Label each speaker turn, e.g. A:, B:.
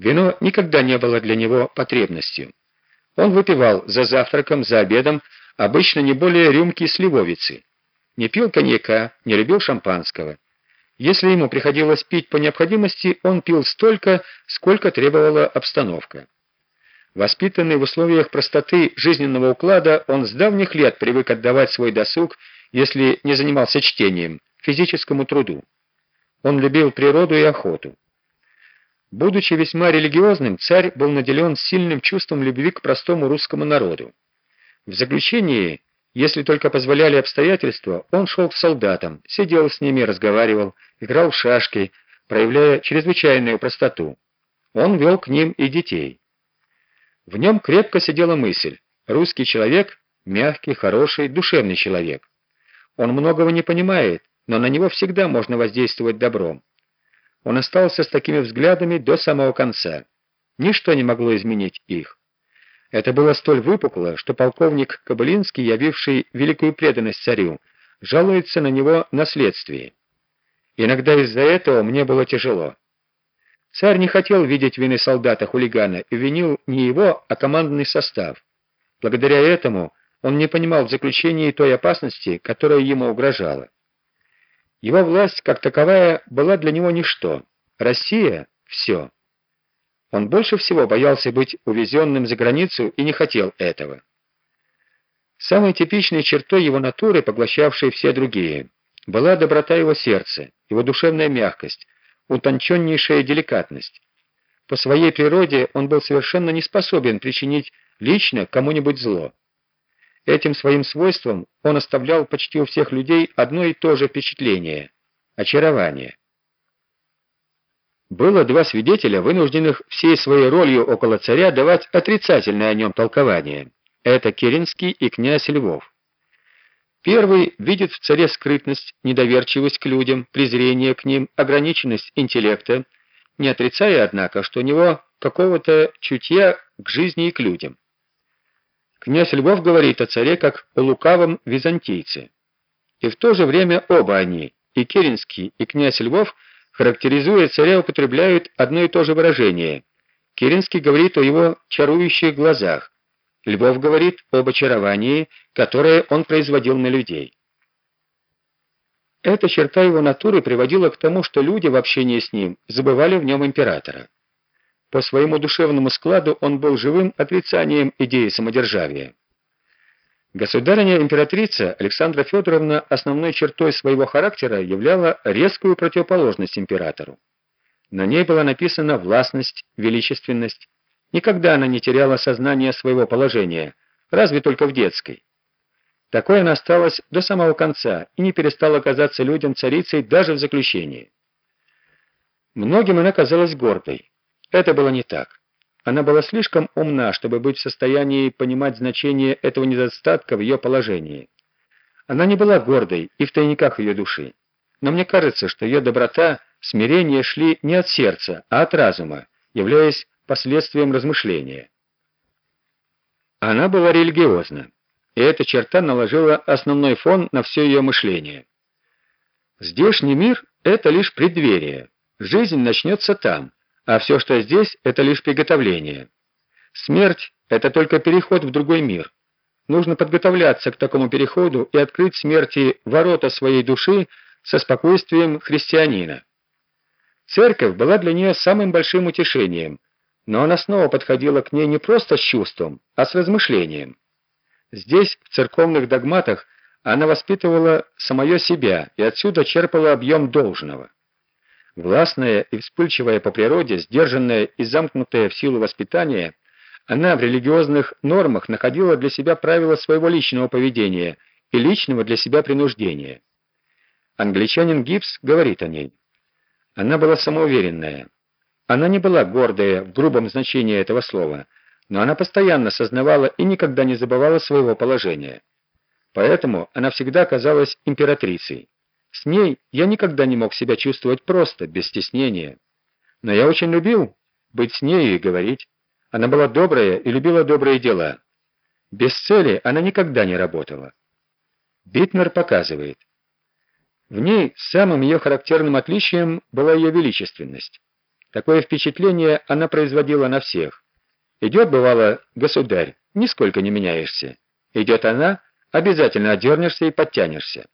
A: Вино никогда не было для него потребностью. Он выпивал за завтраком, за обедом, обычно не более рюмки сливовицы. Не пил коньяка, не любил шампанского. Если ему приходилось пить по необходимости, он пил столько, сколько требовала обстановка. Воспитанный в условиях простоты жизненного уклада, он с давних лет привык отдавать свой досуг, если не занимался чтением, физическому труду. Он любил природу и охоту. Будучи весьма религиозным, царь был наделен сильным чувством любви к простому русскому народу. В заключении, если только позволяли обстоятельства, он шел к солдатам, сидел с ними, разговаривал, играл в шашки, проявляя чрезвычайную простоту. Он вел к ним и детей. В нем крепко сидела мысль: русский человек мягкий, хороший, душевный человек. Он многого не понимает, но на него всегда можно воздействовать добром. Он остался с такими взглядами до самого конца. Ничто не могло изменить их. Это было столь выпукло, что полковник Кобылинский, явивший великую преданность царю, жалуется на него на следствии. Иногда из-за этого мне было тяжело. Царь не хотел видеть вины солдата-хулигана и винил не его, а командный состав. Благодаря этому он не понимал в заключении той опасности, которая ему угрожала. Его власть, как таковая, была для него ничто. Россия — все. Он больше всего боялся быть увезенным за границу и не хотел этого. Самой типичной чертой его натуры, поглощавшей все другие, была доброта его сердца, его душевная мягкость, утонченнейшая деликатность. По своей природе он был совершенно не способен причинить лично кому-нибудь зло. Этим своим свойством он оставлял почти у всех людей одно и то же впечатление очарование. Было два свидетеля, вынужденных всей своей ролью около царя давать отрицательное о нем толкование. Это Керенский и князь Львов. Первый видит в царе скрытность, недоверчивость к людям, презрение к ним, ограниченность интеллекта, не отрицая, однако, что у него какого-то чутья к жизни и к людям. Князь Львов говорит о царе как о лукавом византийце. И в то же время оба они, и Керенский, и князь Львов, характеризуя царя, употребляют одно и то же выражение. Керенский говорит о его чарующих глазах. Львов говорит об очаровании, которое он производил на людей. Эта черта его натуры приводила к тому, что люди в общении с ним забывали в нем императора. По своему душевному складу он был живым отрицанием идеи самодержавия. Государыня-императрица Александра Федоровна основной чертой своего характера являла резкую противоположность императору. На ней была написана властность, величественность. Никогда она не теряла сознания своего положения, разве только в детской. Такой она осталась до самого конца и не перестала казаться людям царицей даже в заключении. Многим она казалась гордой. Это было не так. Она была слишком умна, чтобы быть в состоянии понимать значение этого недостатка в ее положении. Она не была гордой и в тайниках ее души. Но мне кажется, что ее доброта, смирение шли не от сердца, а от разума, являясь последствием размышления. Она была религиозна, и эта черта наложила основной фон на все ее мышление. Здешний мир это лишь преддверие. Жизнь начнется там а все, что здесь это лишь приготовление. Смерть это только переход в другой мир. Нужно подготовляться к такому переходу и открыть смерти ворота своей души со спокойствием христианина. Церковь была для нее самым большим утешением, но она снова подходила к ней не просто с чувством, а с размышлением. Здесь, в церковных догматах, она воспитывала самое себя и отсюда черпала объем должного. Властная и вспыльчивая по природе, сдержанная и замкнутая в силу воспитания, она в религиозных нормах находила для себя правила своего личного поведения и личного для себя принуждения. Англичанин Гибс говорит о ней. Она была самоуверенная. Она не была гордая в грубом значении этого слова, но она постоянно сознавала и никогда не забывала своего положения. Поэтому она всегда казалась императрицей. С ней я никогда не мог себя чувствовать просто, без стеснения. Но я очень любил быть с ней и говорить. Она была добрая и любила добрые дела. Без цели она никогда не работала. Битмер показывает. В ней самым ее характерным отличием была ее величественность. Такое впечатление она производила на всех. Идет, бывало, государь, нисколько не меняешься. Идет она, обязательно одернешься и подтянешься.